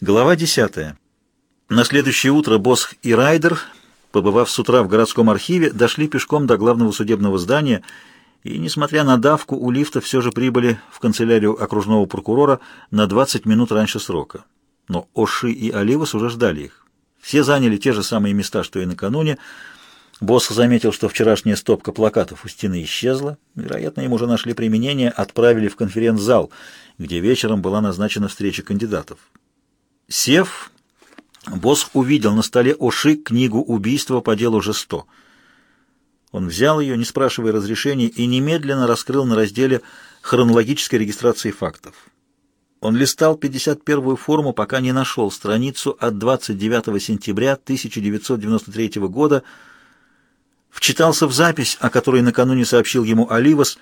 Глава 10. На следующее утро Босх и Райдер, побывав с утра в городском архиве, дошли пешком до главного судебного здания и, несмотря на давку, у лифта все же прибыли в канцелярию окружного прокурора на 20 минут раньше срока. Но Оши и Оливас уже ждали их. Все заняли те же самые места, что и накануне. Босх заметил, что вчерашняя стопка плакатов у стены исчезла. Вероятно, им уже нашли применение, отправили в конференц-зал, где вечером была назначена встреча кандидатов. Сев, босс увидел на столе Оши книгу убийства по делу Жесто. Он взял ее, не спрашивая разрешения, и немедленно раскрыл на разделе хронологической регистрации фактов. Он листал 51-ю форму, пока не нашел страницу от 29 сентября 1993 года, вчитался в запись, о которой накануне сообщил ему Оливас.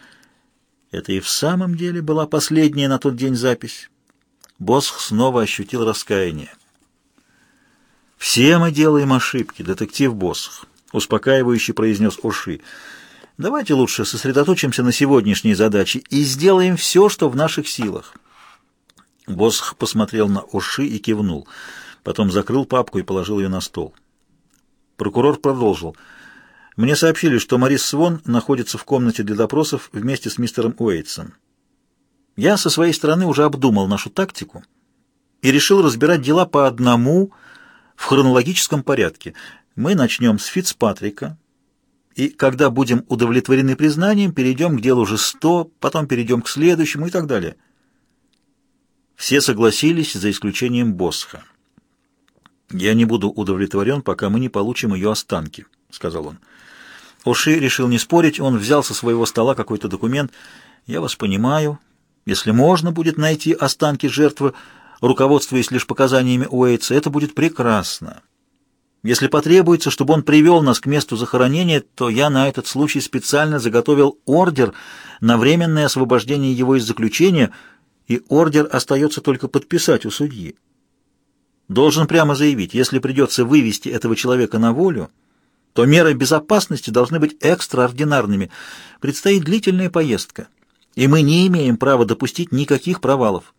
Это и в самом деле была последняя на тот день запись. Босх снова ощутил раскаяние. «Все мы делаем ошибки, детектив Босх», — успокаивающе произнес Оши. «Давайте лучше сосредоточимся на сегодняшней задаче и сделаем все, что в наших силах». Босх посмотрел на Оши и кивнул. Потом закрыл папку и положил ее на стол. Прокурор продолжил. «Мне сообщили, что Марис Свон находится в комнате для допросов вместе с мистером Уэйтсом. Я со своей стороны уже обдумал нашу тактику и решил разбирать дела по одному в хронологическом порядке. Мы начнем с Фицпатрика, и когда будем удовлетворены признанием, перейдем к делу же сто, потом перейдем к следующему и так далее. Все согласились, за исключением Босха. «Я не буду удовлетворен, пока мы не получим ее останки», — сказал он. Уши решил не спорить, он взял со своего стола какой-то документ. «Я вас понимаю», если можно будет найти останки жертвы, руководствуясь лишь показаниями Уэйтса, это будет прекрасно. Если потребуется, чтобы он привел нас к месту захоронения, то я на этот случай специально заготовил ордер на временное освобождение его из заключения, и ордер остается только подписать у судьи. Должен прямо заявить, если придется вывести этого человека на волю, то меры безопасности должны быть экстраординарными. Предстоит длительная поездка и мы не имеем права допустить никаких провалов.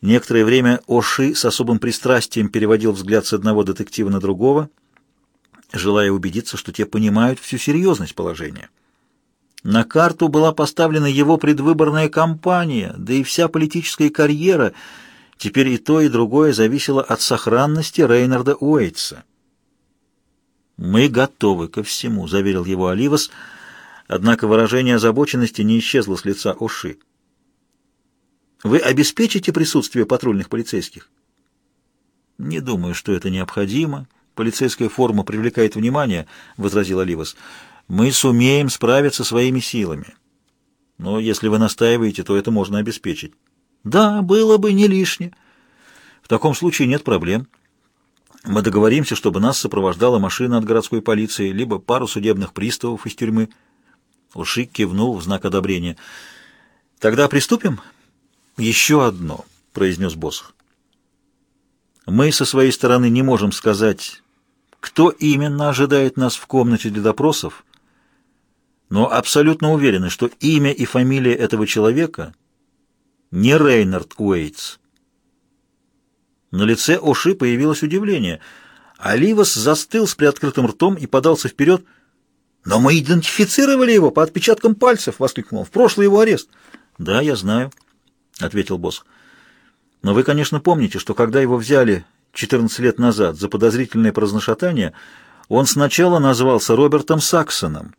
Некоторое время Оши с особым пристрастием переводил взгляд с одного детектива на другого, желая убедиться, что те понимают всю серьезность положения. На карту была поставлена его предвыборная кампания, да и вся политическая карьера. Теперь и то, и другое зависело от сохранности Рейнарда Уэйтса. «Мы готовы ко всему», — заверил его Оливас, — Однако выражение озабоченности не исчезло с лица Оши. «Вы обеспечите присутствие патрульных полицейских?» «Не думаю, что это необходимо. Полицейская форма привлекает внимание», — возразил Оливас. «Мы сумеем справиться своими силами. Но если вы настаиваете, то это можно обеспечить». «Да, было бы не лишне. В таком случае нет проблем». Мы договоримся, чтобы нас сопровождала машина от городской полиции, либо пару судебных приставов из тюрьмы. Ушик кивнул в знак одобрения. «Тогда приступим?» «Еще одно», — произнес Босх. «Мы со своей стороны не можем сказать, кто именно ожидает нас в комнате для допросов, но абсолютно уверены, что имя и фамилия этого человека не Рейнард Уэйтс». На лице Оши появилось удивление. Оливас застыл с приоткрытым ртом и подался вперед — «Но мы идентифицировали его по отпечаткам пальцев!» — воскликнул. «В прошлый его арест!» «Да, я знаю», — ответил босс. «Но вы, конечно, помните, что когда его взяли 14 лет назад за подозрительное праздношатание, он сначала назвался Робертом Саксоном,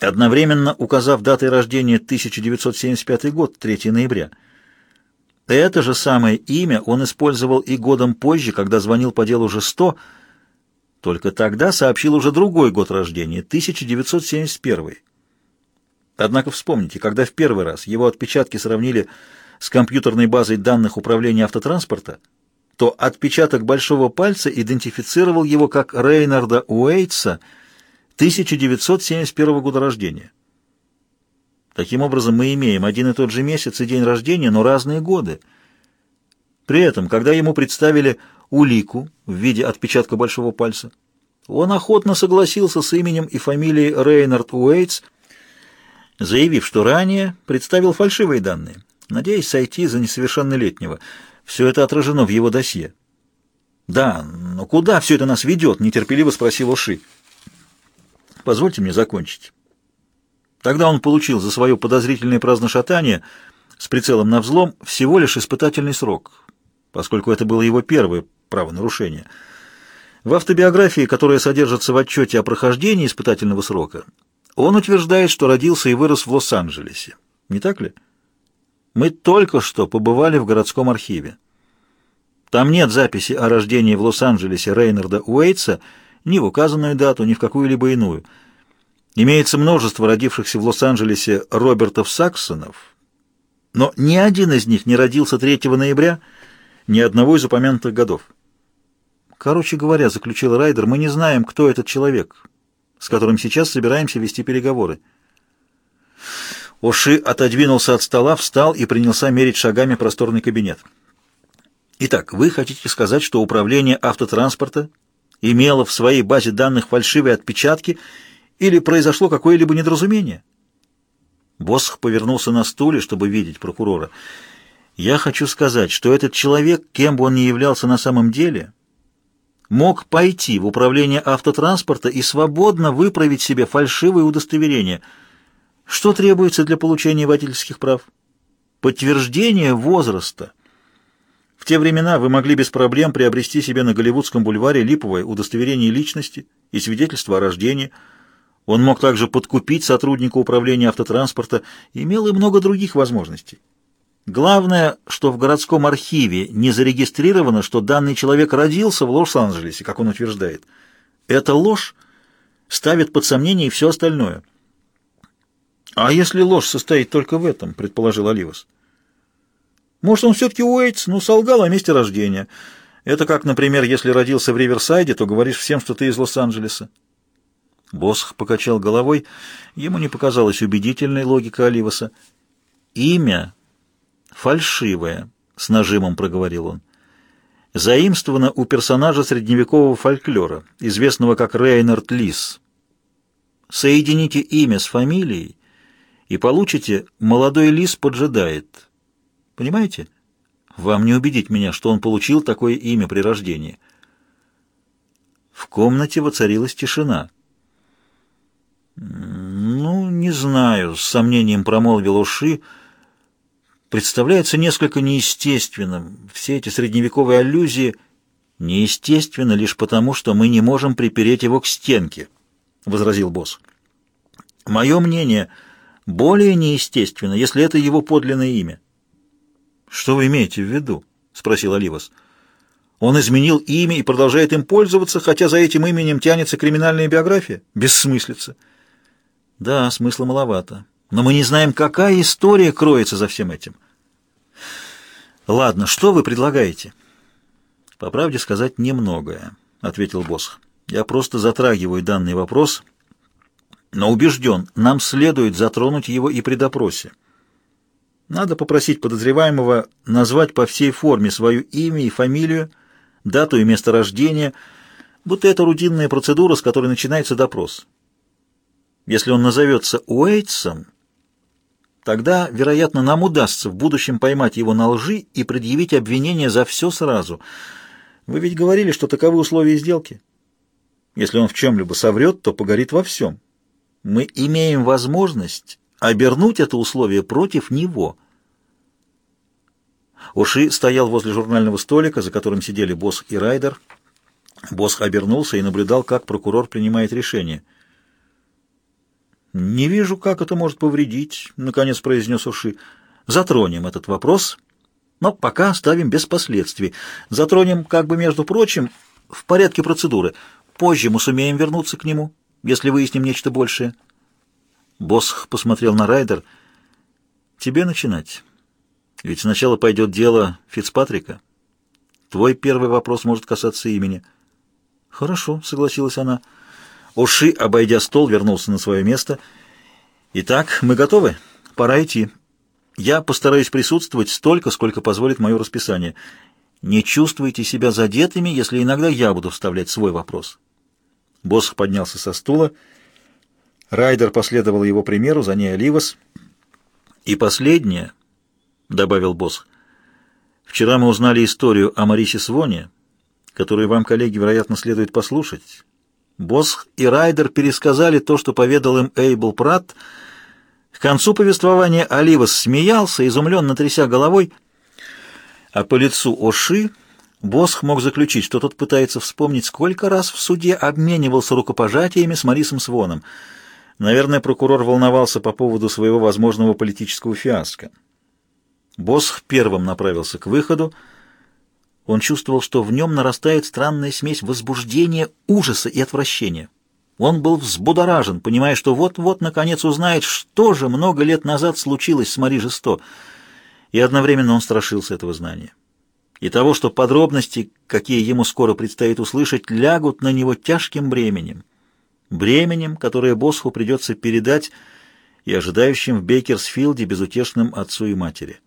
одновременно указав датой рождения 1975 год, 3 ноября. Это же самое имя он использовал и годом позже, когда звонил по делу Жесто, только тогда сообщил уже другой год рождения, 1971. Однако вспомните, когда в первый раз его отпечатки сравнили с компьютерной базой данных управления автотранспорта, то отпечаток большого пальца идентифицировал его как Рейнарда Уэйтса 1971 года рождения. Таким образом, мы имеем один и тот же месяц и день рождения, но разные годы. При этом, когда ему представили улику в виде отпечатка большого пальца. Он охотно согласился с именем и фамилией Рейнард Уэйтс, заявив, что ранее представил фальшивые данные, надеясь сойти за несовершеннолетнего. Все это отражено в его досье. «Да, но куда все это нас ведет?» — нетерпеливо спросил Уши. «Позвольте мне закончить». Тогда он получил за свое подозрительное праздношатание с прицелом на взлом всего лишь испытательный срок, поскольку это было его первое правонарушение. В автобиографии, которая содержится в отчете о прохождении испытательного срока, он утверждает, что родился и вырос в Лос-Анджелесе. Не так ли? Мы только что побывали в городском архиве. Там нет записи о рождении в Лос-Анджелесе Рейнарда Уэйтса ни в указанную дату, ни в какую-либо иную. Имеется множество родившихся в Лос-Анджелесе Робертов Саксонов, но ни один из них не родился 3 ноября ни одного из упомянутых годов. Короче говоря, заключил Райдер, мы не знаем, кто этот человек, с которым сейчас собираемся вести переговоры. Оши отодвинулся от стола, встал и принялся мерить шагами просторный кабинет. Итак, вы хотите сказать, что управление автотранспорта имело в своей базе данных фальшивые отпечатки или произошло какое-либо недоразумение? Босх повернулся на стуле, чтобы видеть прокурора. Я хочу сказать, что этот человек, кем бы он ни являлся на самом деле, мог пойти в управление автотранспорта и свободно выправить себе фальшивое удостоверение. Что требуется для получения водительских прав? Подтверждение возраста. В те времена вы могли без проблем приобрести себе на Голливудском бульваре липовое удостоверение личности и свидетельство о рождении. Он мог также подкупить сотрудника управления автотранспорта имел и много других возможностей. Главное, что в городском архиве не зарегистрировано, что данный человек родился в Лос-Анджелесе, как он утверждает. Эта ложь ставит под сомнение и все остальное. «А если ложь состоит только в этом?» — предположил Оливас. Может, он все-таки Уэйтс, но солгал о месте рождения. Это как, например, если родился в Риверсайде, то говоришь всем, что ты из Лос-Анджелеса. Босх покачал головой. Ему не показалась убедительной логика Оливаса. «Имя фальшивое», — с нажимом проговорил он. «Заимствовано у персонажа средневекового фольклора, известного как Рейнард Лис. Соедините имя с фамилией и получите «Молодой лис поджидает». Понимаете? Вам не убедить меня, что он получил такое имя при рождении. В комнате воцарилась тишина. «Ну, не знаю», — с сомнением промолвил Уши. «Представляется несколько неестественным. Все эти средневековые аллюзии неестественно лишь потому, что мы не можем припереть его к стенке», — возразил босс. «Мое мнение, более неестественно, если это его подлинное имя. «Что вы имеете в виду?» — спросил Оливас. «Он изменил имя и продолжает им пользоваться, хотя за этим именем тянется криминальная биография? Бессмыслица». «Да, смысла маловато. Но мы не знаем, какая история кроется за всем этим». «Ладно, что вы предлагаете?» «По правде сказать, немногое», — ответил босс. «Я просто затрагиваю данный вопрос, но убежден, нам следует затронуть его и при допросе». Надо попросить подозреваемого назвать по всей форме свое имя и фамилию, дату и место рождения, будто это рутинная процедура, с которой начинается допрос. Если он назовется Уэйтсом, тогда, вероятно, нам удастся в будущем поймать его на лжи и предъявить обвинение за все сразу. Вы ведь говорили, что таковы условия сделки. Если он в чем-либо соврет, то погорит во всем. Мы имеем возможность обернуть это условие против него. Уши стоял возле журнального столика, за которым сидели Босх и Райдер. Босх обернулся и наблюдал, как прокурор принимает решение. «Не вижу, как это может повредить», — наконец произнес Уши. «Затронем этот вопрос, но пока оставим без последствий. Затронем, как бы между прочим, в порядке процедуры. Позже мы сумеем вернуться к нему, если выясним нечто большее». Босх посмотрел на Райдер. «Тебе начинать. Ведь сначала пойдет дело Фицпатрика. Твой первый вопрос может касаться имени». «Хорошо», — согласилась она. Уши, обойдя стол, вернулся на свое место. «Итак, мы готовы? Пора идти. Я постараюсь присутствовать столько, сколько позволит мое расписание. Не чувствуйте себя задетыми, если иногда я буду вставлять свой вопрос». Босх поднялся со стула Райдер последовал его примеру, за ней Оливас. «И последнее», — добавил босс, Вчера мы узнали историю о Марисе Своне, которую вам, коллеги, вероятно, следует послушать. Босх и Райдер пересказали то, что поведал им Эйбл Пратт. К концу повествования Оливас смеялся, изумленно тряся головой, а по лицу Оши Босх мог заключить, что тот пытается вспомнить, сколько раз в суде обменивался рукопожатиями с Марисом Своном. Наверное, прокурор волновался по поводу своего возможного политического фиаско. Босх первым направился к выходу. Он чувствовал, что в нем нарастает странная смесь возбуждения, ужаса и отвращения. Он был взбудоражен, понимая, что вот-вот наконец узнает, что же много лет назад случилось с Мари Жесто, и одновременно он страшился этого знания. И того, что подробности, какие ему скоро предстоит услышать, лягут на него тяжким бременем. Бременем, которое Босху придется передать и ожидающим в Бейкерсфилде безутешным отцу и матери.